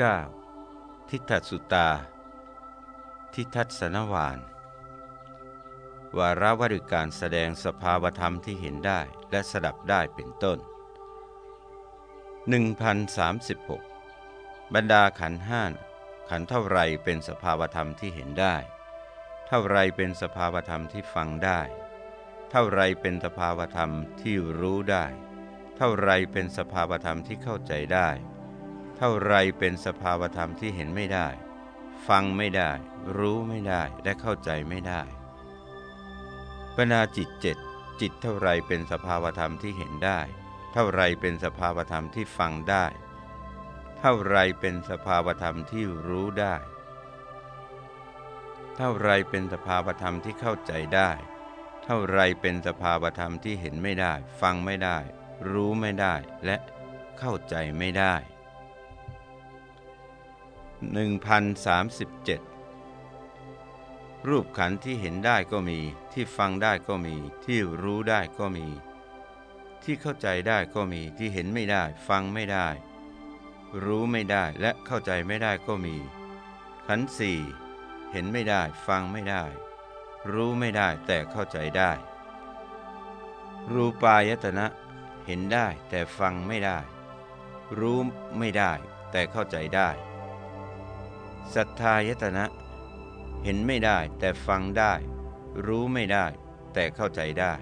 9. ทิฏฐสุตา ทิทัศนวาน วาระวริการแสดงสภาวธรรมที่เห็นได้และสดับได้เป็นต้น 1036 บรรดาขันห้าขันเท่าไรเป็นสภาวธรรมที่เห็นได้ เท่าไรเป็นสภาวธรรมที่ฟังได้ เท่าไรเป็นสภาวธรรมที่รู้ได้ เท่าไรเป็นสภาวธรรมที่เข้าใจได้ ท่าไรเป็นสภาวธรรมที่เห็นไม่ได้ ฟังไม่ได้ รู้ไม่ได้และเข้าใจไม่ได้บรรดาจิตเจ็ดจิตเท่าไรเป็นสภาวธรรมที่เห็นได้ เท่าไรเป็นสภาวธรรมที่ฟังได้ เท่าไรเป็นสภาวธรรมที่รู้ได้ เท่าไรเป็นสภาวธรรมที่เข้าใจได้ เท่าไรเป็นสภาวธรรมที่เห็นไม่ได้ ฟังไม่ได้ รู้ไม่ได้และเข้าใจไม่ได้ 1037 รูปขันที่เห็นได้ก็มี ที่ฟังได้ก็มี ที่รู้ได้ก็มี ที่เข้าใจได้ก็มี ที่เห็นไม่ได้ ฟังไม่ได้ รู้ไม่ได้และเข้าใจไม่ได้ก็มี ขันสี่เห็นไม่ได้ ฟังไม่ได้ รู้ไม่ได้แต่เข้าใจได้ รูปายตนะเห็นได้แต่ฟังไม่ได้ รู้ไม่ได้แต่เข้าใจได้ สัทธายตนะ เห็นไม่ได้แต่ฟังได้ รู้ไม่ได้ แต่เข้าใจได้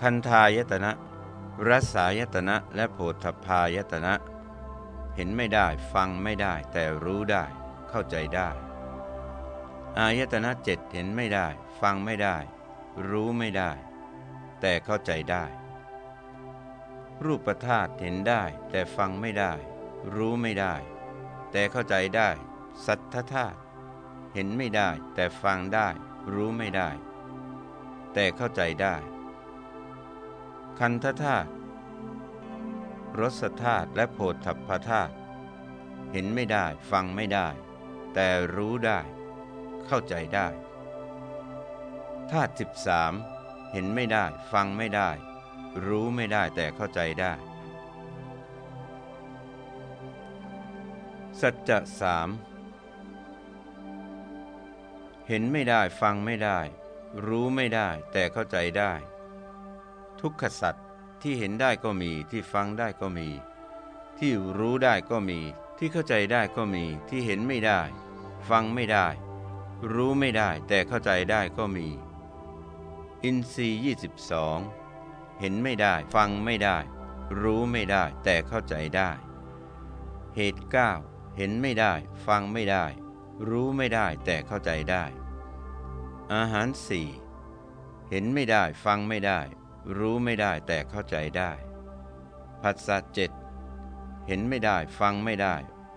คันธายตนะรัสายตนะและโพธพายตนะ เห็นไม่ได้ฟังไม่ได้ แต่รู้ได้ เข้าใจได้ อายตนะเจ็ดเห็นไม่ได้ ฟังไม่ได้ รู้ไม่ได้ แต่เข้าใจได้ รูปธาตุเห็นได้ แต่ฟังไม่ได้ รู้ไม่ได้ แต่เข้าใจได้ สัทธธาตุเห็นไม่ได้ แต่ฟังได้ รู้ไม่ได้ แต่เข้าใจได้ คันธธาตุรสธาตุและโพธพธาตุเห็นไม่ได้ฟังไม่ได้ แต่รู้ได้ เข้าใจได้ธาตุสิบสามเห็นไม่ได้ ฟังไม่ได้ รู้ไม่ได้แต่เข้าใจได้ สัจจะสามเห็นไม่ได้ฟังไม่ได้ รู้ไม่ได้ แต่เข้าใจได้ ทุกขสัตว์ที่เห็นได้ก็มี ที่ฟังได้ก็มี ที่รู้ได้ก็มี ที่เข้าใจได้ก็มี ที่เห็นไม่ได้ ฟังไม่ได้ รู้ไม่ได้ แต่เข้าใจได้ก็มี อินทรีย์ยี่สิบสองเห็นไม่ได้ ฟังไม่ได้ รู้ไม่ได้ แต่เข้าใจได้ เหตุเก้า เห็นไม่ได้ ฟังไม่ได้ รู้ไม่ได้แต่เข้าใจได้ อาหารสี่เห็นไม่ได้ ฟังไม่ได้ รู้ไม่ได้แต่เข้าใจได้ผัสสะเจ็ดเห็นไม่ได้ ฟังไม่ได้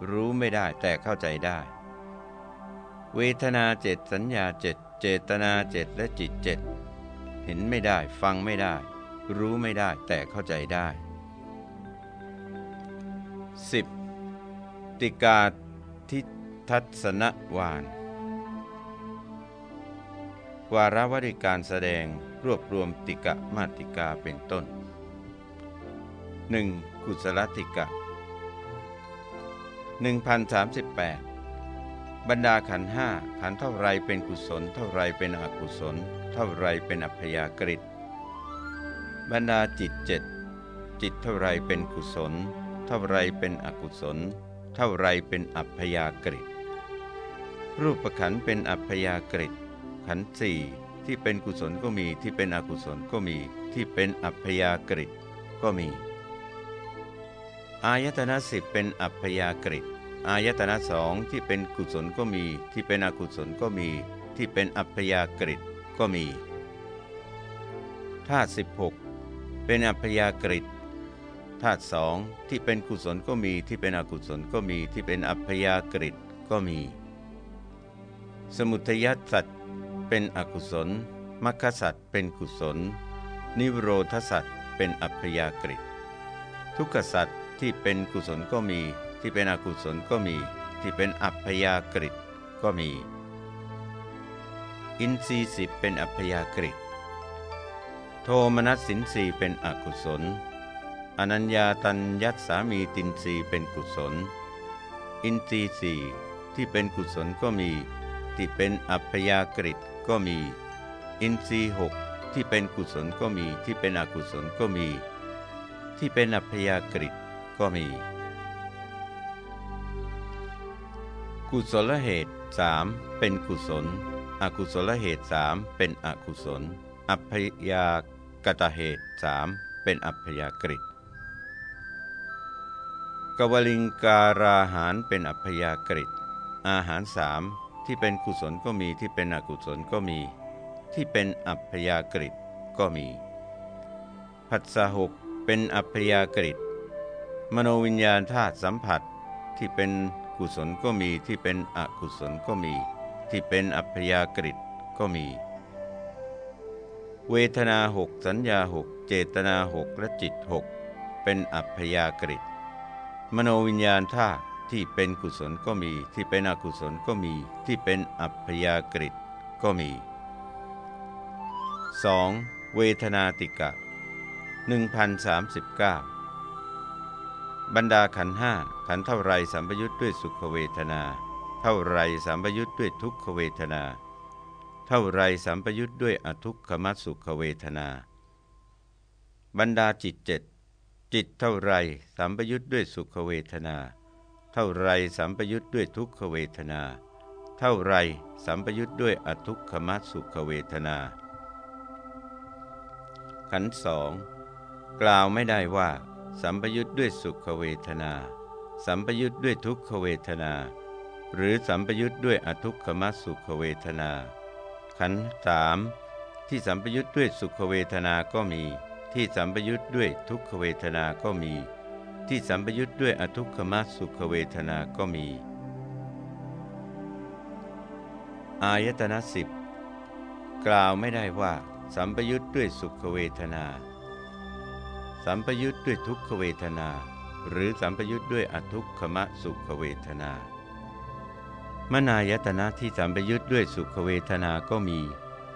รู้ไม่ได้แต่เข้าใจได้ เวทนาเจ็ดสัญญาเจ็ดเจตนาเจ็ดและจิตเจ็ดเห็นไม่ได้ ฟังไม่ได้ รู้ไม่ได้แต่เข้าใจได้ 10. ติกาทิทัศนวาน วาระวริการแสดงรวบรวมติกะมาติกาเป็นต้น 1. กุศลติกะ 1038 บรรดาขันห้าขันเท่าไรเป็นกุศล เท่าไรเป็นอกุศล เท่าไรเป็นอัพยากฤิบรรดาจิตเจ็ดจิตเท่าไรเป็นกุศล เท่าไรเป็นอกุศล เท่าไรเป็นอัพยากฤิรูปขันเป็นอัพยากฤิขันสี่ที่เป็นกุศลก็มีที่เป็นอกุศลก็มีที่เป็นอัพยากฤิก็มี อายตนะสิบเป็นอัพยากฤิอายตนะสองที่เป็นกุศลก็มี ที่เป็นอกุศลก็มี ที่เป็นอัพยากฤิก็มีธาตุสิบหกเป็นอัพยากฤิ ธาตุสองที่เป็นกุศลก็มีที่เป็นอกุศลก็มีที่เป็นอัพยากฤิก็มี สมุทยัสัตว์เป็นอกุศลมัคคสัตว์เป็นกุศล นิโรธสัตว์เป็นอัพยากฤิทุกขสัตว์ที่เป็นกุศลก็มี ที่เป็นอกุศลก็มี ที่เป็นอัพยากฤิก็มี อินทรีสิบเป็นอัพยากฤิโทมนัสสินสีเป็นอกุศล อนัญญาตัญยัตสามีตินสีเป็นกุศล อินทรีสี่ที่เป็นกุศลก็มี ที่เป็นอัพยากฤิก็มี อินทรีหกที่เป็นกุศลก็มี ที่เป็นอกุศลก็มี ที่เป็นอัพยากฤิก็มี กุศลเหตุสามเป็นกุศล อกุศลเหตุสามเป็นอกุศล อัพยากตเหตุสามเป็นอัพยากฤิ กวลิงการาหารเป็นอัพยากฤิอาหารสามที่เป็นกุศลก็มีที่เป็นอกุศลก็มี ที่เป็นอัพยากฤิก็มีผัสสะหกเป็นอัพยากฤิมโนวิญญาณธาตุสัมผัสที่เป็นกุศลก็มีที่เป็นอกุศลก็มี ที่เป็นอัพยากฤิก็มี เวทนาหกสัญญาหกเจตนาหกและจิตหกเป็นอัพยากฤิ มโนวิญญาณธาตุที่เป็นกุศลก็มี ที่เป็นอกุศลก็มี ที่เป็นอัพยากฤิก็มี 2. เวทนาติกะ 1039 บรรดาขันห้าขันเท่าไรสัมปยุทธ์ด้วยสุขเวทนา เท่าไรสัมปยุทธ์ด้วยทุกขเวทนา เท่าไรสัมปยุทธ์ด้วยอทุกขมัสุขเวทนา บรรดาจิตเจ็ด จิตเท่าไรสัมปยุทธ์ด้วยสุขเวทนา เท่าไรสัมปยุทธ์ด้วยทุกขเวทนา เท่าไรสัมปยุทธ์ด้วยอทุกขมัสุขเวทนา ขันสองกล่าวไม่ได้ว่า สัมปยุทธ์ด้วยสุขเวทนา สัมปยุทธ์ด้วยทุกขเวทนา หรือสัมปยุทธ์ด้วยอทุกขมสุขเวทนา ขันสามที่สัมปยุทธ์ด้วยสุขเวทนาก็มี ที่สัมปยุทธ์ด้วยทุกขเวทนาก็มี ที่สัมปยุทธ์ด้วยอทุกขมสุขเวทนาก็มี อายตนะสิบกล่าวไม่ได้ว่า สัมปยุทธ์ด้วยสุขเวทนา สัมปยุทธ์ด้วยทุกขเวทนา หรือสัมปยุทธ์ด้วยอทุกขมสุขเวทนามนายตนะที่สัมปยุทธ์ด้วยสุขเวทนาก็มี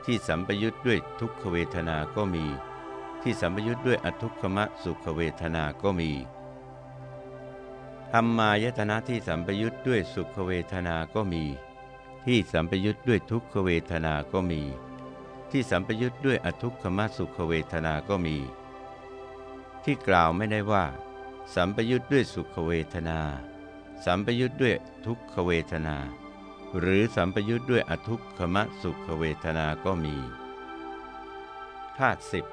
ที่สัมปยุทธ์ด้วยทุกขเวทนาก็มี ที่สัมปยุทธ์ด้วยอทุกขมะสุขเวทนาก็มีธรรมายตนะที่สัมปยุทธ์ด้วยสุขเวทนาก็มี ที่สัมปยุทธ์ด้วยทุกขเวทนาก็มี ที่สัมปยุทธ์ด้วยอทุกขมะสุขเวทนาก็มี ที่กล่าวไม่ได้ว่า สัมปยุทธ์ด้วยสุขเวทนา สัมปยุทธ์ด้วยทุกขเวทนา หรือสัมปยุทธ์ด้วยอทุกขมสุขเวทนาก็มีธาตุสิบ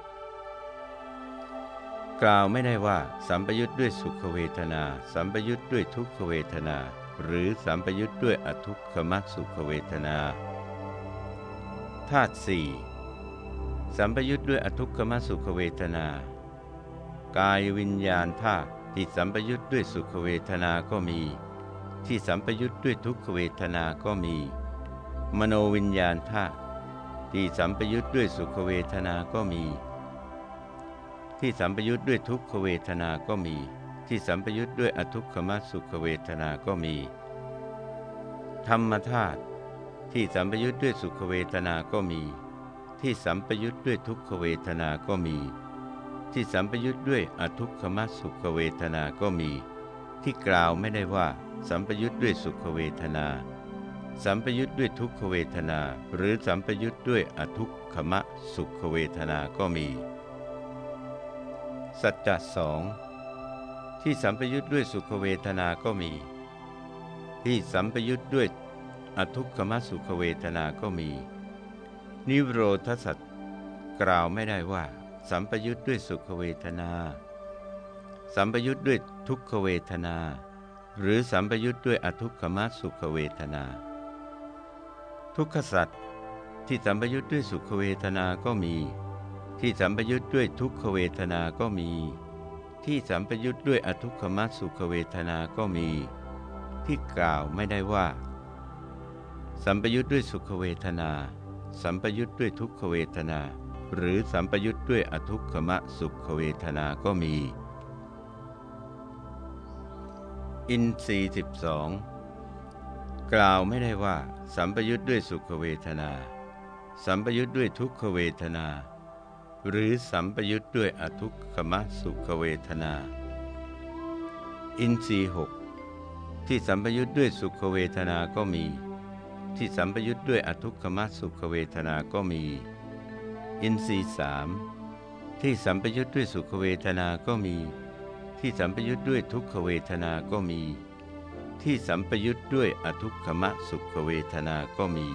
กล่าวไม่ได้ว่า สัมปยุทธ์ด้วยสุขเวทนา สัมปยุทธ์ด้วยทุกขเวทนา หรือสัมปยุทธ์ด้วยอทุกขมสุขเวทนาธาตุสี่สัมปยุทธ์ด้วยอทุกขมสุขเวทนา กายวิญญาณธาตุที่สัมปยุทธ์ด้วยสุขเวทนาก็มี ที่สัมปยุทธ์ด้วยทุกขเวทนาก็มี มโนวิญญาณธาตุที่สัมปยุทธ์ด้วยสุขเวทนาก็มี ที่สัมปยุทธ์ด้วยทุกขเวทนาก็มี ที่สัมปยุทธ์ด้วยอทุกขมสุขเวทนาก็มี ธรรมธาตุที่สัมปยุทธ์ด้วยสุขเวทนาก็มี ที่สัมปยุทธ์ด้วยทุกขเวทนาก็มี ที่สัมปยุทธ์ด้วยอทุกขมสุขเวทนาก็มี ที่กล่าวไม่ได้ว่า สัมปยุทธ์ด้วยสุขเวทนา สัมปยุทธ์ด้วยทุกขเวทนา หรือสัมปยุทธ์ด้วยอทุกขมสุขเวทนาก็มี สัจจะสองที่สัมปยุทธ์ด้วยสุขเวทนาก็มี ที่สัมปยุทธ์ด้วยอทุกขมสุขเวทนาก็มี นิโรธสัจกล่าวไม่ได้ว่า สัมปยุทธ์ด้วยสุขเวทนา สัมปยุทธ์ด้วยทุกขเวทนา หรือสัมปยุทธ์ด้วยอทุกขมสุขเวทนา ทุกขสัตที่สัมปยุทธ์ด้วยสุขเวทนาก็มี ที่สัมปยุทธ์ด้วยทุกขเวทนา ก็มี ที่สัมปยุทธ์ด้วยอทุกขมสุขเวทนา ก็มี ที่กล่าวไม่ได้ว่า สัมปยุทธ์ด้วยสุขเวทนา สัมปยุทธ์ด้วยทุกขเวทนา หรือสัมปยุทธ์ด้วยอทุกขมะสุขเวทนา ก็มี อินทรีสิบสองกล่าวไม่ได้ว่า สัมปยุทธ์ด้วยสุขเวทนา สัมปยุทธ์ด้วยทุกขเวทนา หรือสัมปยุทธ์ด้วยอทุกขมะสุขเวทนา อินทรีหกที่สัมปยุทธ์ด้วยสุขเวทนาก็มี ที่สัมปยุทธ์ด้วยอทุกขมสุขเวทนาก็มี อินทรีสามที่สัมปยุทธ์ด้วยสุขเวทนาก็มี ที่สัมปยุทธ์ด้วยทุกขเวทนาก็มี ที่สัมปยุทธ์ด้วยอทุกขมสุขเวทนาก็มี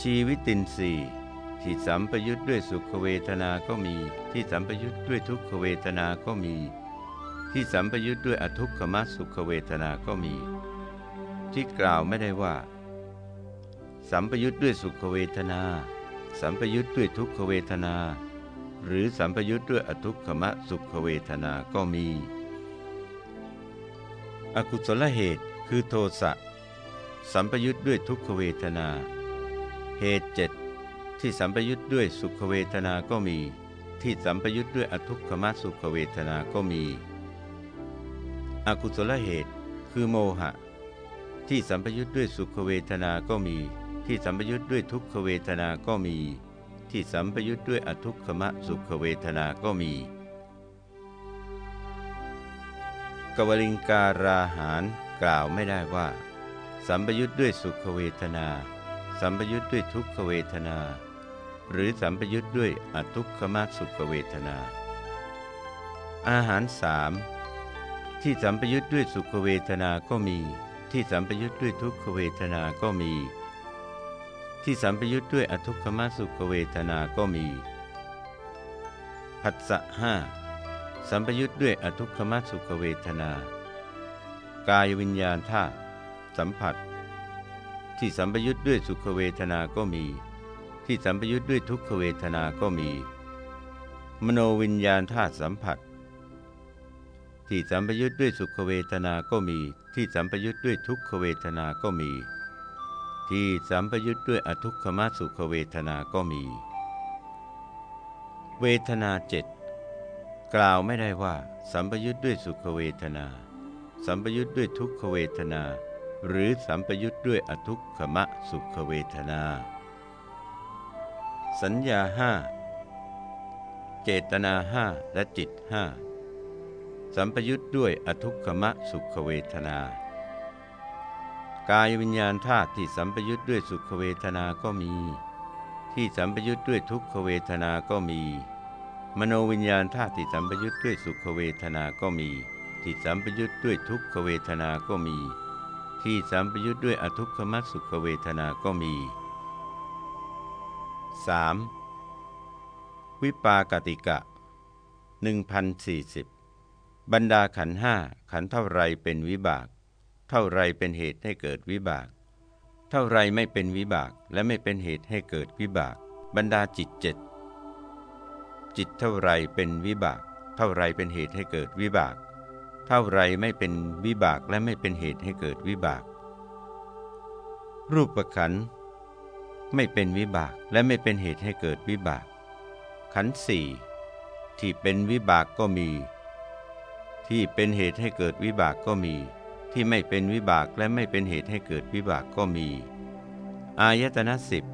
ชีวิตินทรีย์ ที่สัมปยุทธ์ด้วยสุขเวทนาก็มี ที่สัมปยุทธ์ด้วยทุกขเวทนาก็มี ที่สัมปยุทธ์ด้วยอทุกขมสุขเวทนาก็มี ที่กล่าวไม่ได้ว่า สัมปยุทธ์ด้วยสุขเวทนา สัมปยุทธ์ด้วยทุกขเวทนา หรือสัมปยุทธ์ด้วยอทุกขมสุขเวทนาก็มี อกุศลเหตุคือโทสะสัมปยุทธ์ด้วยทุกขเวทนา เหตุเจ็ด ที่สัมปยุทธ์ด้วยสุขเวทนาก็มี ที่สัมปยุทธ์ด้วยอทุกขมสุขเวทนาก็มี อกุศลเหตุคือโมหะ ที่สัมปยุทธ์ด้วยสุขเวทนาก็มี ที่สัมปยุทธ์ด้วยทุกขเวทนาก็มี ที่สัมปยุทธ์ด้วยอทุกขมสุขเวทนาก็มี กวลิงการาหารกล่าวไม่ได้ว่า สัมปยุทธ์ด้วยสุขเวทนา สัมปยุทธ์ด้วยทุกขเวทนา หรือสัมปยุทธ์ด้วยอทุกขมสุขเวทนา อาหารสามที่สัมปยุทธ์ด้วยสุขเวทนาก็มี ที่สัมปยุทธ์ด้วยทุกขเวทนาก็มี ที่สัมปยุทธ์ด้วยอทุกขมสุขเวทนาก็มีผัสสะห้าสัมปยุทธ์ด้วยอทุกขมสุขเวทนา กายวิญญาณธาตุสัมผัส ที่สัมปยุทธ์ด้วยสุขเวทนาก็มี ที่สัมปยุทธ์ด้วยทุกขเวทนาก็มี มโนวิญญาณธาตุสัมผัส ที่สัมปยุทธ์ด้วยสุขเวทนาก็มี ที่สัมปยุทธ์ด้วยทุกขเวทนาก็มี ที่สัมปยุทธ์ด้วยอทุกขมสุขเวทนาก็มี เวทนาเจ็ดกล่าวไม่ได้ว่า สัมปยุทธ์ด้วยสุขเวทนา สัมปยุทธ์ด้วยทุกขเวทนา หรือสัมปยุทธ์ด้วยอทุกขมสุขเวทนา สัญญาห้าเจตนาห้าและจิตห้าสัมปยุทธ์ด้วยอทุกขมะสุขเวทนา กายวิญญาณธาตุที่สัมปยุทธ์ด้วยสุขเวทนาก็มี ที่สัมปยุทธ์ด้วยทุกขเวทนาก็มี มโนวิญญาณธาตุที่สัมปยุทธ์ด้วยสุขเวทนาก็มี ที่สัมปยุทธ์ด้วยทุกขเวทนาก็มี ที่สัมปยุทธ์ด้วยอทุกขมสุขเวทนาก็มี 3. วิปากติกะ 1040 บรรดาขันห้าขันเท่าไรเป็นวิบาก เท่าไรเป็นเหตุให้เกิดวิบาก เท่าไรไม่เป็นวิบากและไม่เป็นเหตุให้เกิดวิบาก บรรดาจิตเจ็ดจิตเท่าไรเป็นวิบาก เท่าไรเป็นเหตุให้เกิดวิบาก เท่าไรไม่เป็นวิบากและไม่เป็นเหตุให้เกิดวิบาก รูปขันธ์ ไม่เป็นวิบากและไม่เป็นเหตุให้เกิดวิบาก ขันสี่ที่เป็นวิบากก็มี ที่เป็นเหตุให้เกิดวิบากก็มี ที่ไม่เป็นวิบากและไม่เป็นเหตุให้เกิดวิบากก็มี อายตนะสิบ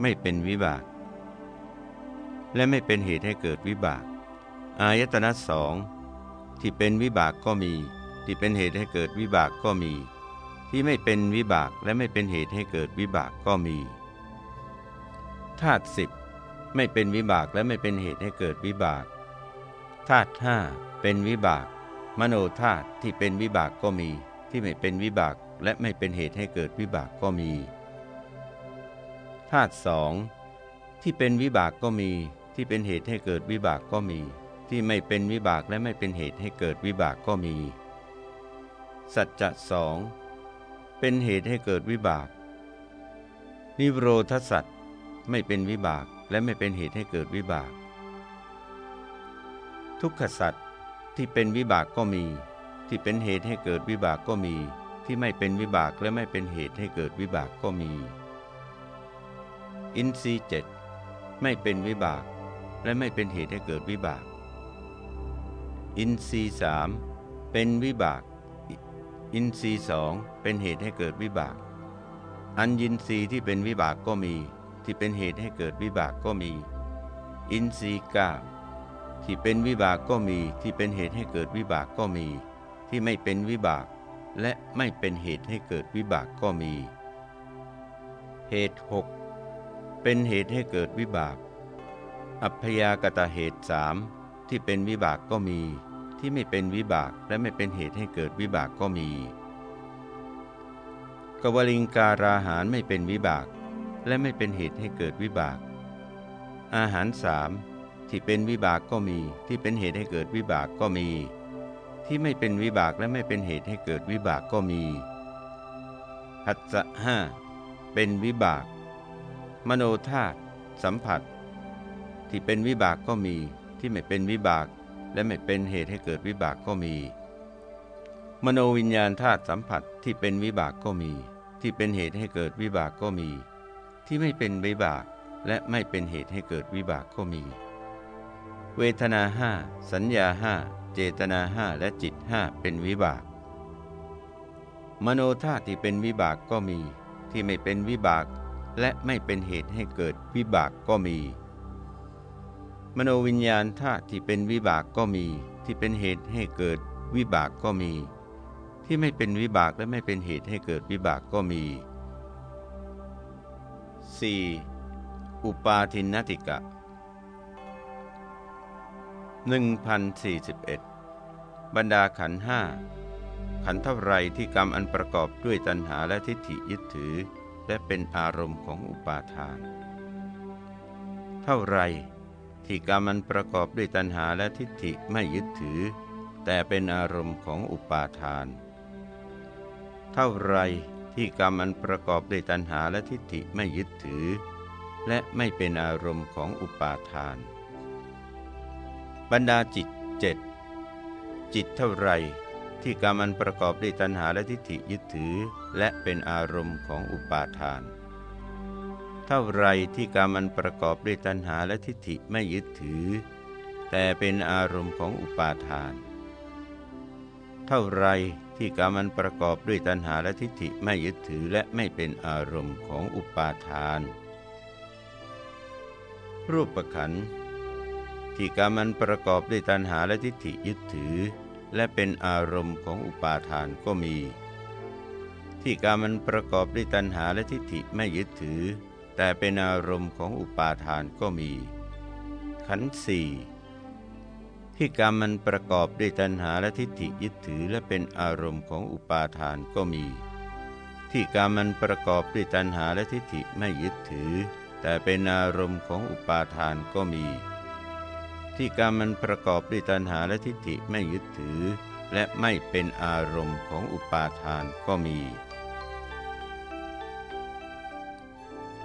ไม่เป็นวิบาก และไม่เป็นเหตุให้เกิดวิบาก อายตนะสองที่เป็นวิบากก็มี ที่เป็นเหตุให้เกิดวิบากก็มี ที่ไม่เป็นวิบากและไม่เป็นเหตุให้เกิดวิบากก็มี ธาตุสิบไม่เป็นวิบากและไม่เป็นเหตุให้เกิดวิบากธาตุห้าเป็นวิบาก มโนธาตุที่เป็นวิบากก็มี ที่ไม่เป็นวิบากและไม่เป็นเหตุให้เกิดวิบากก็มีธาตุสองที่เป็นวิบากก็มี ที่เป็นเหตุให้เกิดวิบากก็มี ที่ไม่เป็นวิบากและไม่เป็นเหตุให้เกิดวิบากก็มี สัจจะสองเป็นเหตุให้เกิดวิบาก นิโรธสัจ ไม่เป็นวิบากและไม่เป็นเหตุให้เกิดวิบาก ทุกขสัตว์ที่เป็นวิบากก็มี ที่เป็นเหตุให้เกิดวิบากก็มี ที่ไม่เป็นวิบากและไม่เป็นเหตุให้เกิดวิบากก็มี อินทรีย์เจ็ดไม่เป็นวิบาก และไม่เป็นเหตุให้เกิดวิบาก อินทรีย์สามเป็นวิบาก อินทรีย์สองเป็นเหตุให้เกิดวิบาก อัญญินทรีย์ที่เป็นวิบากก็มี ที่เป็นเหตุให้เกิดวิบากก็มี อินทรีย์กาที่เป็นวิบากก็มี ที่เป็นเหตุให้เกิดวิบากก็มี ที่ไม่เป็นวิบาก และไม่เป็นเหตุให้เกิดวิบากก็มี เหตุหกเป็นเหตุให้เกิดวิบาก อัพยากตาเหตุสามที่เป็นวิบากก็มี ที่ไม่เป็นวิบากและไม่เป็นเหตุให้เกิดวิบากก็มี กวลิงการาหารไม่เป็นวิบาก และไม่เป็นเหตุให้เกิดวิบาก อาหารสามที่เป็นวิบากก็มี ที่เป็นเหตุให้เกิดวิบากก็มี ที่ไม่เป็นวิบากและไม่เป็นเหตุให้เกิดวิบากก็มีหัตสะห้าเป็นวิบาก มโนธาตุสัมผัส ที่เป็นวิบากก็มี ที่ไม่เป็นวิบาก และไม่เป็นเหตุให้เกิดวิบากก็มี มโนวิญญาณธาตุสัมผัสที่เป็นวิบากก็มี ที่เป็นเหตุให้เกิดวิบากก็มี ที่ไม่เป็นวิบากและไม่เป็นเหตุให้เกิดวิบากก็มี เวทนาห้าสัญญาห้าเจตนาห้าและจิตห้าเป็นวิบาก มโนธาตุที่เป็นวิบากก็มี ที่ไม่เป็นวิบาก และไม่เป็นเหตุให้เกิดวิบากก็มี มโนวิญญาณธาตุที่เป็นวิบากก็มี ที่เป็นเหตุให้เกิดวิบากก็มี ที่ไม่เป็นวิบากและไม่เป็นเหตุให้เกิดวิบากก็มี 4. อุปาทินนติกะ 1041 บรรดาขันห้าขันเท่าไรที่กรรมอันประกอบด้วยตัณหาและทิฏฐิยึดถือ และเป็นอารมณ์ของอุปาทาน เท่าไรที่กรรมอันประกอบด้วยตัณหาและทิฏฐิไม่ยึดถือ แต่เป็นอารมณ์ของอุปาทาน เท่าไร ที่กรรมอันประกอบด้วยตัณหาและทิฏฐิไม่ยึดถือ และไม่เป็นอารมณ์ของอุปาทาน บรรดาจิตเจ็ดจิตเท่าไรที่กรรมันประกอบด้วยตัณหาและทิฏฐิยึดถือ และเป็นอารมณ์ของอุปาทาน เท่าไรที่กรรมันประกอบด้วยตัณหาและทิฏฐิไม่ยึดถือ แต่เป็นอารมณ์ของอุปาทาน เท่าไร ที่กรรมันประกอบด้วยตัณหาและทิฏฐิไม่ยึดถือและไม่เป็นอารมณ์ของอุปาทาน รูปประขันที่กรรมันประกอบด้วยตัณหาและทิฏฐิยึดถือ และเป็นอารมณ์ของอุปาทานก็มี ที่กรรมันประกอบด้วยตัณหาและทิฏฐิไม่ยึดถือ แต่เป็นอารมณ์ของอุปาทานก็มี ขันธ์สี่ ที่กรรมมันประกอบด้วยตัณหาและทิฏฐิยึดถือและเป็นอารมณ์ของอุปาทานก็มี ที่กรรมมันประกอบด้วยตัณหาและทิฏฐิไม่ยึดถือ แต่เป็นอารมณ์ของอุปาทานก็มี ที่กรรมมันประกอบด้วยตัณหาและทิฏฐิไม่ยึดถือ และไม่เป็นอารมณ์ของอุปาทานก็มี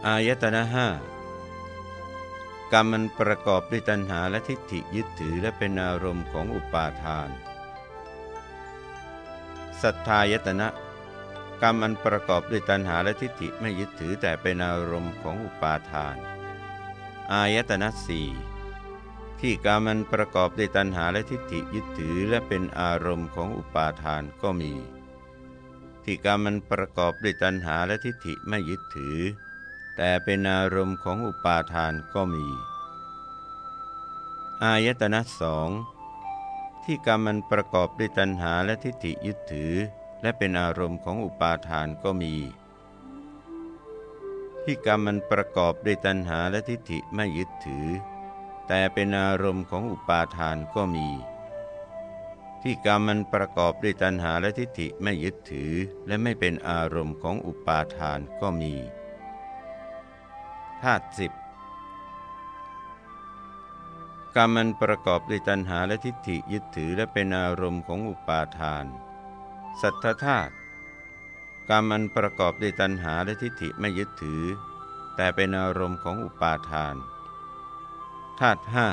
อายตนะห้า กรรมมันประกอบด้วยตัณหาและทิฏฐิยึดถือและเป็นอารมณ์ของอุปาทาน สัทธายตนะ กรรมมันประกอบด้วยตัณหาและทิฏฐิไม่ยึดถือแต่เป็นอารมณ์ของอุปาทาน อายตนะสี่ที่กามันประกอบด้วยตัณหาและทิฏฐิยึดถือและเป็นอารมณ์ของอุปาทานก็มี ที่กามันประกอบด้วยตัณหาและทิฏฐิไม่ยึดถือ แต่เป็นอารมณ์ของอุปาทานก็มี อายตนะสองที่กรรมมันประกอบด้วยตัณหาและทิฏฐิยึดถือ และเป็นอารมณ์ของอุปาทานก็มี ที่กรรมันประกอบด้วยตัณหาและทิฏฐิไม่ยึดถือ แต่เป็นอารมณ์ของอุปาทานก็มี ที่กรรมมันประกอบด้วยตัณหาและทิฏฐิไม่ยึดถือ และไม่เป็นอารมณ์ของอุปาทานก็มี ธาตุสิบกรรมมันประกอบด้วยตัณหาและทิฏฐิยึดถือและเป็นอารมณ์ของอุปาทาน สัทธธาตุกรรมมันประกอบด้วยตัณหาและทิฏฐิไม่ยึดถือ แต่เป็นอารมณ์ของอุปาทานธาตุห้า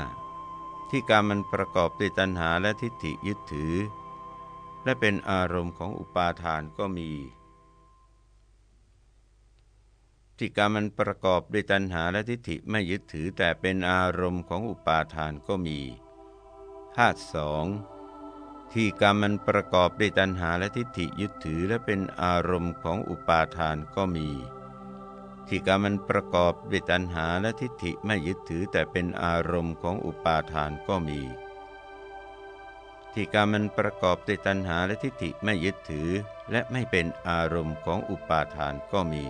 ที่การมันประกอบด้วยตัณหาและทิฏฐิยึดถือ และเป็นอารมณ์ของอุปาทานก็มี ที่การมันประกอบด้วยตัณหาและทิฏฐิไม่ยึดถือแต่เป็นอารมณ์ของอุปาทานก็มีธาตุสองที่กรรมมันประกอบด้วยตัณหาและทิฏฐิยึดถือและเป็นอารมณ์ของอุปาทานก็มี ที่กรรมันประกอบด้วยตัณหาและทิฏฐิไม่ยึดถือแต่เป็นอารมณ์ของอุปาทานก็มี ที่การมันประกอบด้วยตัณหาและทิฏฐิไม่ยึดถือและไม่เป็นอารมณ์ของอุปาทานก็มี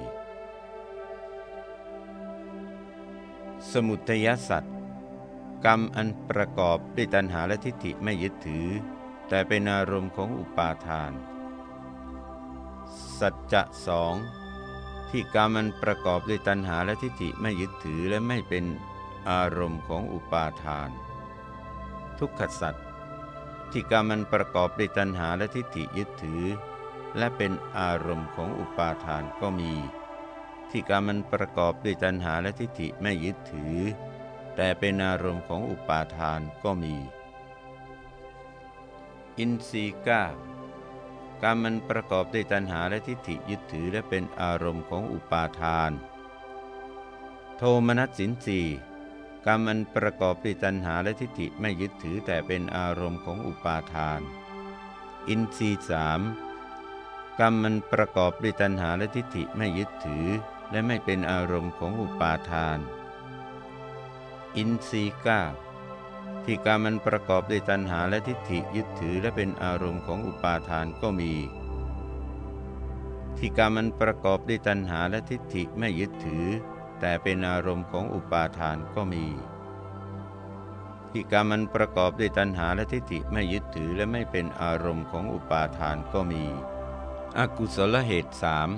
สมุทัยสัตว์กรรมอันประกอบด้วยตัณหาและทิฏฐิไม่ยึดถือ แต่เป็นอารมณ์ของอุปาทาน สัจจะสองที่กรรมอันประกอบด้วยตัณหาและทิฏฐิไม่ยึดถือและไม่เป็นอารมณ์ของอุปาทาน ทุกขสัตว์ที่กรรมอันประกอบด้วยตัณหาและทิฏฐิยึดถือ และเป็นอารมณ์ของอุปาทานก็มี ที่กรรมันประกอบด้วยตัณหาและทิฏฐิไม่ยึดถือ แต่เป็นอารมณ์ของอุปาทานก็มี อินทรีย์ก้ากรรมันประกอบด้วยตัณหาและทิฏฐิยึดถือและเป็นอารมณ์ของอุปาทาน โทมนัสสินสีกรรมันประกอบด้วยตัณหาและทิฏฐิไม่ยึดถือแต่เป็นอารมณ์ของอุปาทาน อินทรีย์สามกรรมมันประกอบด้วยตัณหาและทิฏฐิไม่ยึดถือ และไม่เป็นอารมณ์ของอุปาทาน อินทรีย์ก้าที่กรรมมันประกอบด้วยตัณหาและทิฏฐิยึดถือและเป็นอารมณ์ของอุปาทานก็มี ที่กรรมมันประกอบด้วยตัณหาและทิฏฐิไม่ยึดถือ แต่เป็นอารมณ์ของอุปาทานก็มีที่กรรมมันประกอบด้วยตัณหาและทิฏฐิไม่ยึดถือและไม่เป็นอารมณ์ของอุปาทานก็มี อกุศลเหตุสาม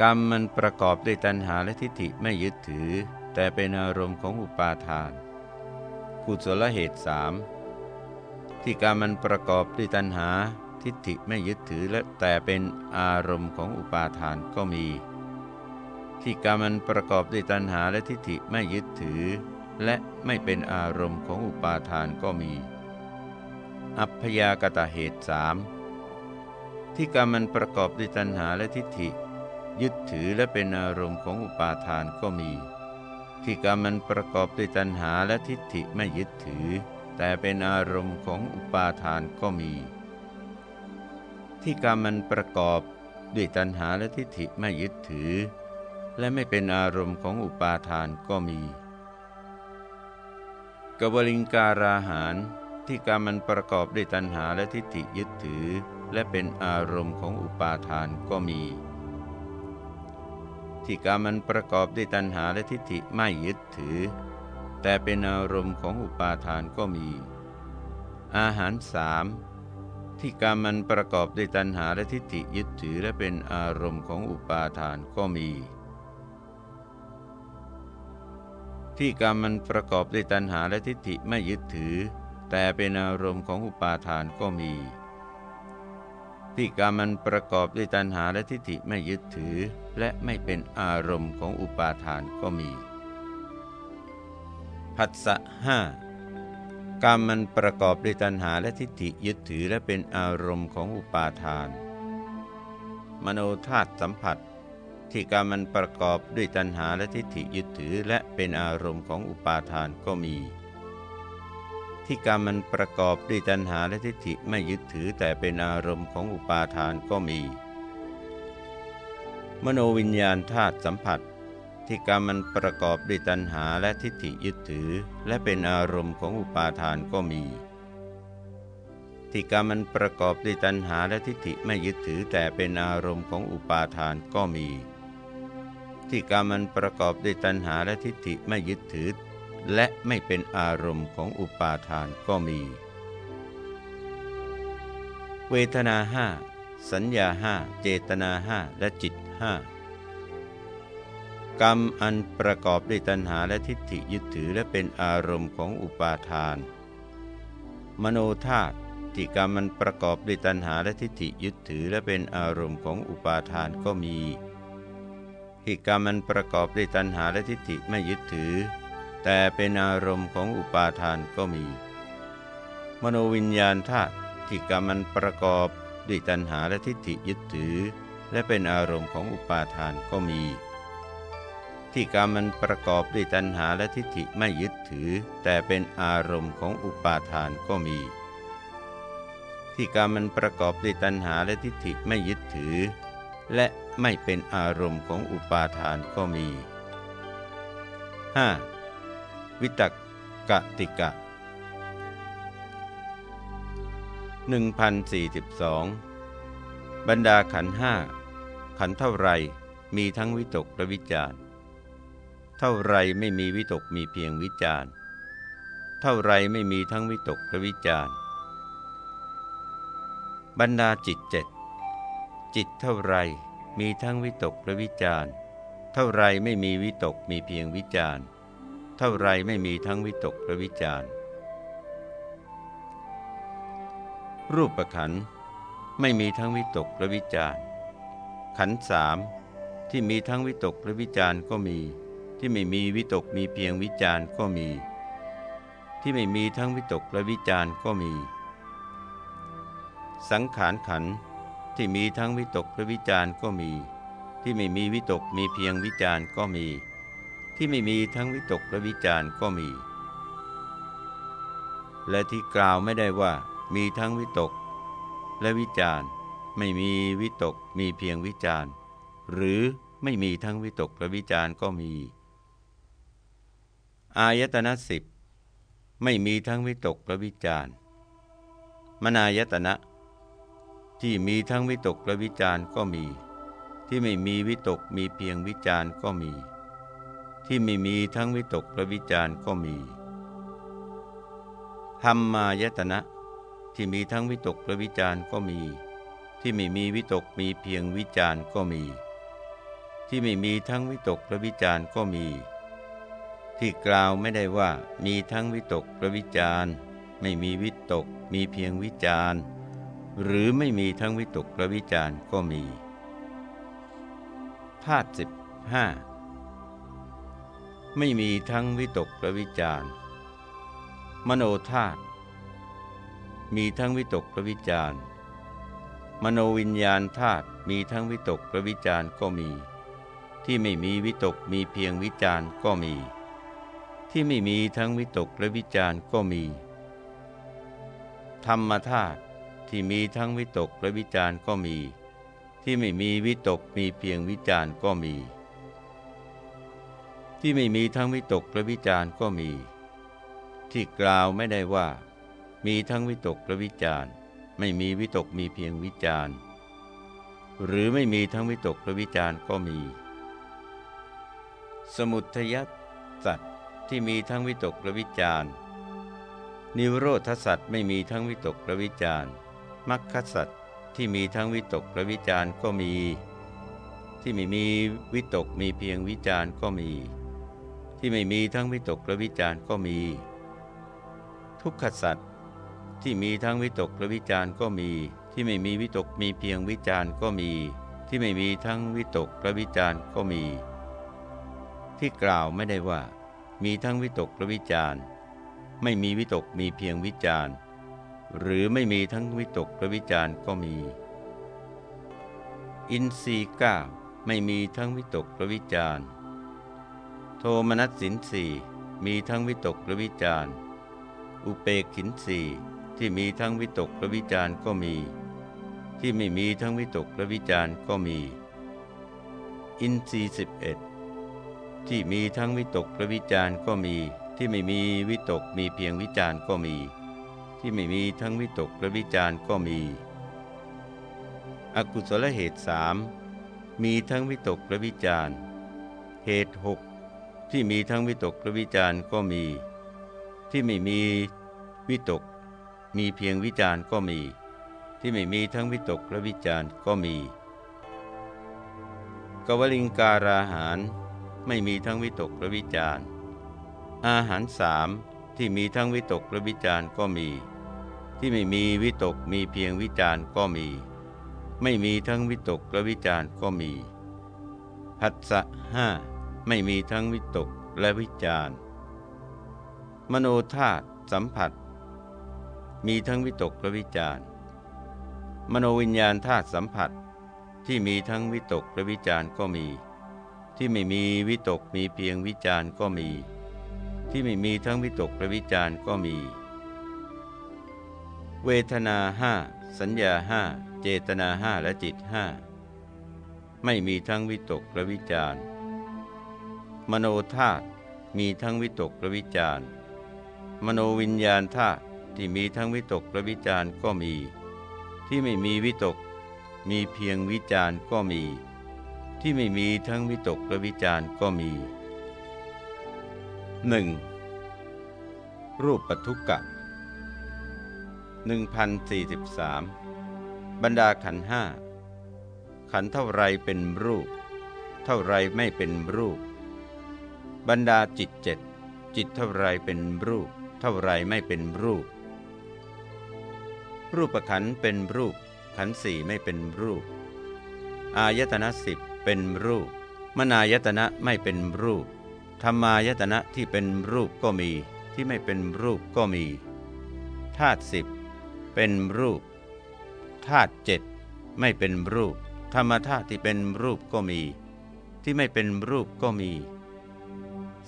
กรรมมันประกอบด้วยตัณหาและทิฏฐิไม่ยึดถือ แต่เป็นอารมณ์ของอุปาทาน กุศลเหตุสามที่กรรมมันประกอบด้วยตัณหาทิฏฐิไม่ยึดถือและแต่เป็นอารมณ์ของอุปาทานก็มี ที่กรรมมันประกอบด้วยตัณหาและทิฏฐิไม่ยึดถือ และไม่เป็นอารมณ์ของอุปาทานก็มี อัพยากตะเหตุสามที่กรรมมันประกอบด้วยตัณหาและทิฏฐิ ยึดถือและเป็นอารมณ์ของอุปาทานก็มี ที่กรรมมันประกอบด้วยตัณหาและทิฏฐิไม่ยึดถือ แต่เป็นอารมณ์ของอุปาทานก็มี ที่กรรมมันประกอบด้วยตัณหาและทิฏฐิไม่ยึดถือ และไม่เป็นอารมณ์ของอุปาทานก็มีกวลิงการาหารที่การมมันประกอบด้วยตัณหาและทิฏฐิยึดถือ และเป็นอารมณ์ของอุปาทานก็มี ที่การมันประกอบด้วยตัณหาและทิฏฐิไม่ยึดถือ แต่เป็นอารมณ์ของอุปาทานก็มี อาหารสามที่การมันประกอบด้วยตัณหาและทิฏฐิยึดถือและเป็นอารมณ์ของอุปาทานก็มี ที่กรรมมันประกอบด้วยตัณหาและทิฏฐิไม่ยึดถือ แต่เป็นอารมณ์ของอุปาทานก็มี ที่กรรมมันประกอบด้วยตัณหาและทิฏฐิไม่ยึดถือ และไม่เป็นอารมณ์ของอุปาทานก็มีผัสสะห้ากรรมมันประกอบด้วยตัณหาและทิฏฐิยึดถือและเป็นอารมณ์ของอุปาทาน มโนธาตุสัมผัส ที่กรรมมันประกอบด้วยตัณหาและทิฏฐิยึดถือและเป็นอารมณ์ของอุปาทานก็มี ที่กรรมมันประกอบด้วยตัณหาและทิฏฐิไม่ยึดถือแต่เป็นอารมณ์ของอุปาทานก็มี มโนวิญญาณธาตุสัมผัส ที่กรรมมันประกอบด้วยตัณหาและทิฏฐิยึดถือ และเป็นอารมณ์ของอุปาทานก็มี ที่กรรมมันประกอบด้วยตัณหาและทิฏฐิไม่ยึดถือแต่เป็นอารมณ์ของอุปาทานก็มีที่กรรมันประกอบด้วยตัณหาและทิฏฐิไม่ยึดถือ และไม่เป็นอารมณ์ของอุปาทานก็มี เวทนาห้าสัญญาห้าเจตนาห้าและจิตห้ากรรมอันประกอบด้วยตัณหาและทิฏฐิยึดถือและเป็นอารมณ์ของอุปาทาน มโนธาตุที่กรรมมันประกอบด้วยตัณหาและทิฏฐิยึดถือและเป็นอารมณ์ของอุปาทานก็มีที่กรรมมันประกอบด้วยตัณหาและทิฏฐิไม่ยึดถือ แต่เป็นอารมณ์ของอุปาทานก็มี มโนวิญญาณธาตุที่กรรมันประกอบด้วยตัณหาและทิฏฐิยึดถือ และเป็นอารมณ์ของอุปาทานก็มี ที่กรรมันประกอบด้วยตัณหาและทิฏฐิไม่ยึดถือ แต่เป็นอารมณ์ของอุปาทานก็มี ที่กรรมมันประกอบด้วยตัณหาและทิฏฐิไม่ยึดถือ และไม่เป็นอารมณ์ของอุปาทานก็มี 5. วิตกกติกะ 1042 บรรดาขันห้าขันเท่าไรมีทั้งวิตกและวิจารเท่าไรไม่มีวิตกมีเพียงวิจารเท่าไรไม่มีทั้งวิตกและวิจารบรรดาจิตเจ็ดจิตเท่าไรมีทั้งวิตกและวิจารเท่าไรไม่มีวิตกมีเพียงวิจาร เท่าไรไม่มีทั้งวิตกและวิจารรูปประขันไม่มีทั้งวิตกและวิจารขันสามที่มีทั้งวิตกและวิจารก็มี ที่ไม่มีวิตกมีเพียงวิจารก็มี ที่ไม่มีทั้งวิตกและวิจารก็มี สังขารขันที่มีทั้งวิตกและวิจารก็มี ที่ไม่มีวิตกมีเพียงวิจารก็มี ที่ไม่มีทั้งวิตกและวิจารก็มี และที่กล่าวไม่ได้ว่ามีทั้งวิตก และวิจารไม่มีวิตกมีเพียงวิจารหรือไม่มีทั้งวิตกและวิจารก็มี อายตนะสิบไม่มีทั้งวิตกและวิจารมนายตนะ ที่มีทั้งวิตกและวิจารก็มี ที่ไม่มีวิตกมีเพียงวิจารก็มี ที่ไม่มีทั้งวิตกและวิจารก็มีธรรมายตนะ ที่มีทั้งวิตกและวิจารก็มี ที่ไม่มีวิตกมีเพียงวิจารก็มี ที่ไม่มีทั้งวิตกและวิจารก็มี ที่กล่าวไม่ได้ว่ามีทั้งวิตกและวิจารไม่มีวิตกมีเพียงวิจารหรือไม่มีทั้งวิตกและวิจารก็มีธาตุสิบห้า ไม่มีทั้งวิตกและวิจารมโนธาตุมีทั้งวิตกและวิจารมโนวิญญาณธาตุมีทั้งวิตกและวิจารก็มี ที่ไม่มีวิตกมีเพียงวิจารก็มี ที่ไม่มีทั้งวิตกและวิจารก็มี ธรรมธาตุที่มีทั้งวิตกและวิจารก็มี ที่ไม่มีวิตกมีเพียงวิจารก็มี ที่ไม่มีทั้งวิตกและวิจารก็มี ที่กล่าวไม่ได้ว่า มีทั้งวิตกและวิจารไม่มีวิตกมีเพียงวิจารหรือไม่มีทั้งวิตกและวิจารก็มี สมุทยสัตว์ที่มีทั้งวิตกและวิจารนิวโรธสัตว์ไม่มีทั้งวิตกและวิจารมัคคสัตว์ที่มีทั้งวิตกและวิจารก็มี ที่ไม่มีวิตกมีเพียงวิจารก็มี ที่ไม่มีทั้งวิตกและวิจารก็มี ทุกขสัตว์ที่มีทั้งวิตกและวิจารก็มี ที่ไม่มีวิตกมีเพียงวิจารก็มี ที่ไม่มีทั้งวิตกและวิจารก็มี ที่กล่าวไม่ได้ว่า มีทั้งวิตกและวิจารไม่มีวิตกมีเพียงวิจารหรือไม่มีทั้งวิตกและวิจารก็มี อินทรีย์ก้าไม่มีทั้งวิตกและวิจาร โทมนัสสินสีมีทั้งวิตกและวิจารอุเปกขินสีที่มีทั้งวิตกและวิจารก็มี ที่ไม่มีทั้งวิตกและวิจารก็มี อินทรีสิบเอ็ดที่มีทั้งวิตกและวิจารก็มี ที่ไม่มีวิตกมีเพียงวิจารก็มี ที่ไม่มีทั้งวิตกและวิจารก็มี อกุศลเหตุสามมีทั้งวิตกและวิจารเหตุหก ที่มีทั้งวิตกและวิจารก็มี ที่ไม่มีวิตก มีเพียงวิจารณ์ก็มี ที่ไม่มีทั้งวิตกและวิจารณ์ก็มี กวลิงการาหารไม่มีทั้งวิตกและวิจารณ์ อาหารสามที่มีทั้งวิตกและวิจารณ์ก็มี ที่ไม่มีวิตกมีเพียงวิจารณ์ก็มี ไม่มีทั้งวิตกและวิจารณ์ก็มีหัตสะห้า ไม่มีทั้งวิตกและวิจารมโนธาตุสัมผัส มีทั้งวิตกและวิจารมโนวิญญาณธาตุสัมผัส ที่มีทั้งวิตกและวิจารก็มี ที่ไม่มีวิตกมีเพียงวิจารก็มี ที่ไม่มีทั้งวิตกและวิจารก็มี เวทนาห้าสัญญาห้าเจตนาห้าและจิตห้าไม่มีทั้งวิตกและวิจาร มโนธาตุมีทั้งวิตกและวิจารมโนวิญญาณธาตุที่มีทั้งวิตกและวิจารณ์ก็มี ที่ไม่มีวิตก มีเพียงวิจารณ์ก็มี ที่ไม่มีทั้งวิตกและวิจารณ์ก็มี 1. รูปปัทุกะ1043 บรรดาขันห้าขันเท่าไรเป็นรูป เท่าไรไม่เป็นรูป บรรดาจิตเจ็ดจิตเท่าไรเป็นรูป เท่าไรไม่เป็นรูป รูปขันเป็นรูป ขันสี่ไม่เป็นรูป อายตนะสิบเป็นรูป มนายตนะไม่เป็นรูปธรรมายตนะที่เป็นรูปก็มี ที่ไม่เป็นรูปก็มีธาตุสิบเป็นรูปธาตุเจ็ดไม่เป็นรูป ธรรมธาตุที่เป็นรูปก็มี ที่ไม่เป็นรูปก็มี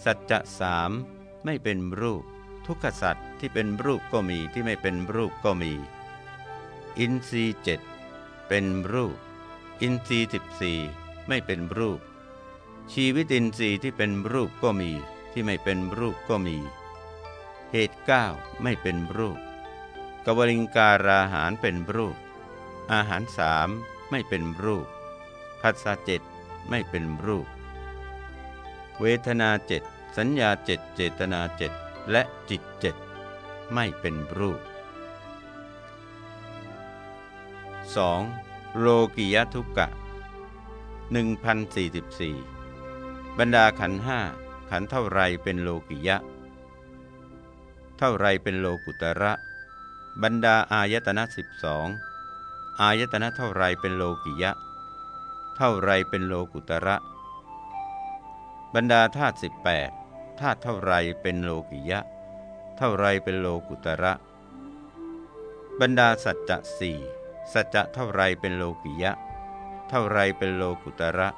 สัจจะสามไม่เป็นรูป ทุกขสัตว์ที่เป็นรูปก็มีที่ไม่เป็นรูปก็มี อินทรีย์เจ็ดเป็นรูป อินทรีย์สิบสี่ไม่เป็นรูป ชีวิตอินทรีย์ที่เป็นรูปก็มี ที่ไม่เป็นรูปก็มี เหตุเก้าไม่เป็นรูปกวลิงการาหารเป็นรูป อาหารสามไม่เป็นรูป พัสสะเจ็ดไม่เป็นรูป เวทนาเจ็ดสัญญาเจ็ดเจตนาเจ็ดและจิตเจ็ดไม่เป็นรูป 2. โลกิยทุกะ1044 บรรดาขันห้าขันเท่าไรเป็นโลกิยะ เท่าไรเป็นโลกุตระ บรรดาอายตนะสิบสองอายตนะเท่าไรเป็นโลกิยะ เท่าไรเป็นโลกุตระ บรรดาธาตุสิบแปดธาตุเท่าไรเป็นโลกิยะ เท่าไรเป็นโลกุตระ บรรดาสัจจะสี่สัจจะเท่าไรเป็นโลกิยะ เท่าไรเป็นโลกุตระ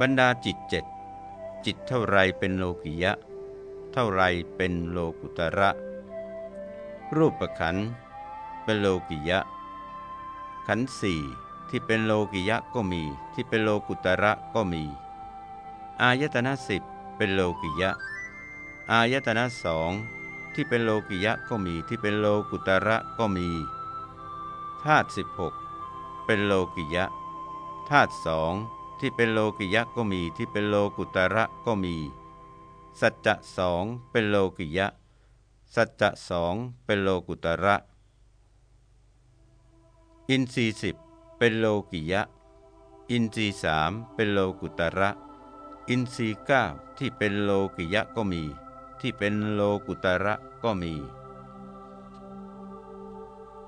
บรรดาจิตเจ็ดจิตเท่าไรเป็นโลกิยะ เท่าไรเป็นโลกุตระ รูปประขันเป็นโลกิยะขันสี่ ที่เป็นโลกิยะก็มี ที่เป็นโลกุตระก็มี อายตนะสิบเป็นโลกิยะ อายตนะสองที่เป็นโลกิยะก็มี ที่เป็นโลกุตระก็มี ธาตุสิบหกเป็นโลกิยะ ธาตุสองที่เป็นโลกิยะก็มี ที่เป็นโลกุตระก็มี สัจจะสองเป็นโลกิยะ สัจจะสองเป็นโลกุตระ อินทรีสิบ เป็นโลกิยะ อินทรีสามเป็นโลกุตระ อินทรีเก้าที่เป็นโลกิยะก็มี ที่เป็นโลกุตระก็มี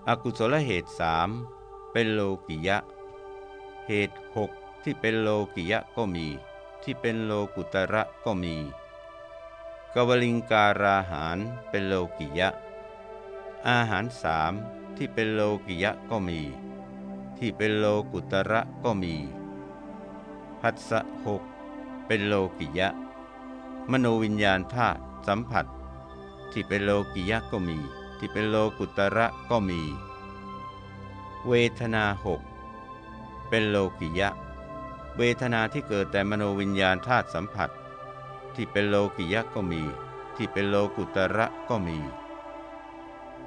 อกุศลเหตุสามเป็นโลกิยะ เหตุหกที่เป็นโลกิยะก็มี ที่เป็นโลกุตระก็มีกวลิงการาหารเป็นโลกิยะ อาหารสามที่เป็นโลกิยะก็มี ที่เป็นโลกุตระก็มีพัสสะหกเป็นโลกิยะ มโนวิญญาณธาตุสัมผัส ที่เป็นโลกิยะก็มี ที่เป็นโลกุตระก็มี เวทนาหกเป็นโลกิยะ เวทนาที่เกิดแต่มโนวิญญาณธาตุสัมผัส ที่เป็นโลกิยะก็มี ที่เป็นโลกุตระก็มี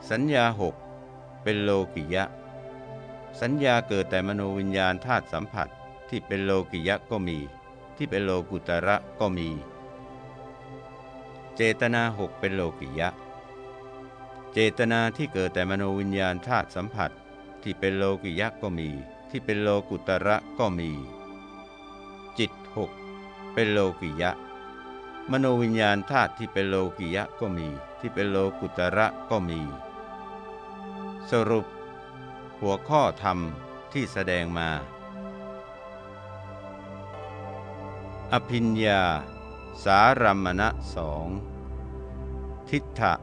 สัญญาหกเป็นโลกิยะ สัญญาเกิดแต่มโนวิญญาณธาตุสัมผัสที่เป็นโลกิยะก็มี ที่เป็นโลกุตระก็มี เจตนาหกเป็นโลกิยะ เจตนาที่เกิดแต่มโนวิญญาณธาตุสัมผัส ที่เป็นโลกิยะก็มี ที่เป็นโลกุตระก็มี จิตหกเป็นโลกิยะ มโนวิญญาณธาตุที่เป็นโลกิยะก็มี ที่เป็นโลกุตระก็มี สรุป หัวข้อธรรมที่แสดงมา อภิญญา สารมณะสองทิฏฐะ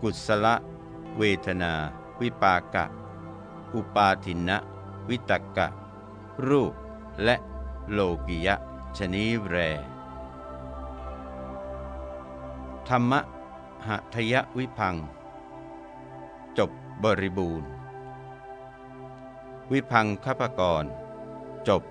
กุศลเวทนา วิปากะ อุปาทินะ วิตกะ รูปและโลกิยะ ชนีแร ธรรมะหทยวิพัง จบบริบูรณ์ วิพังคปกรจบ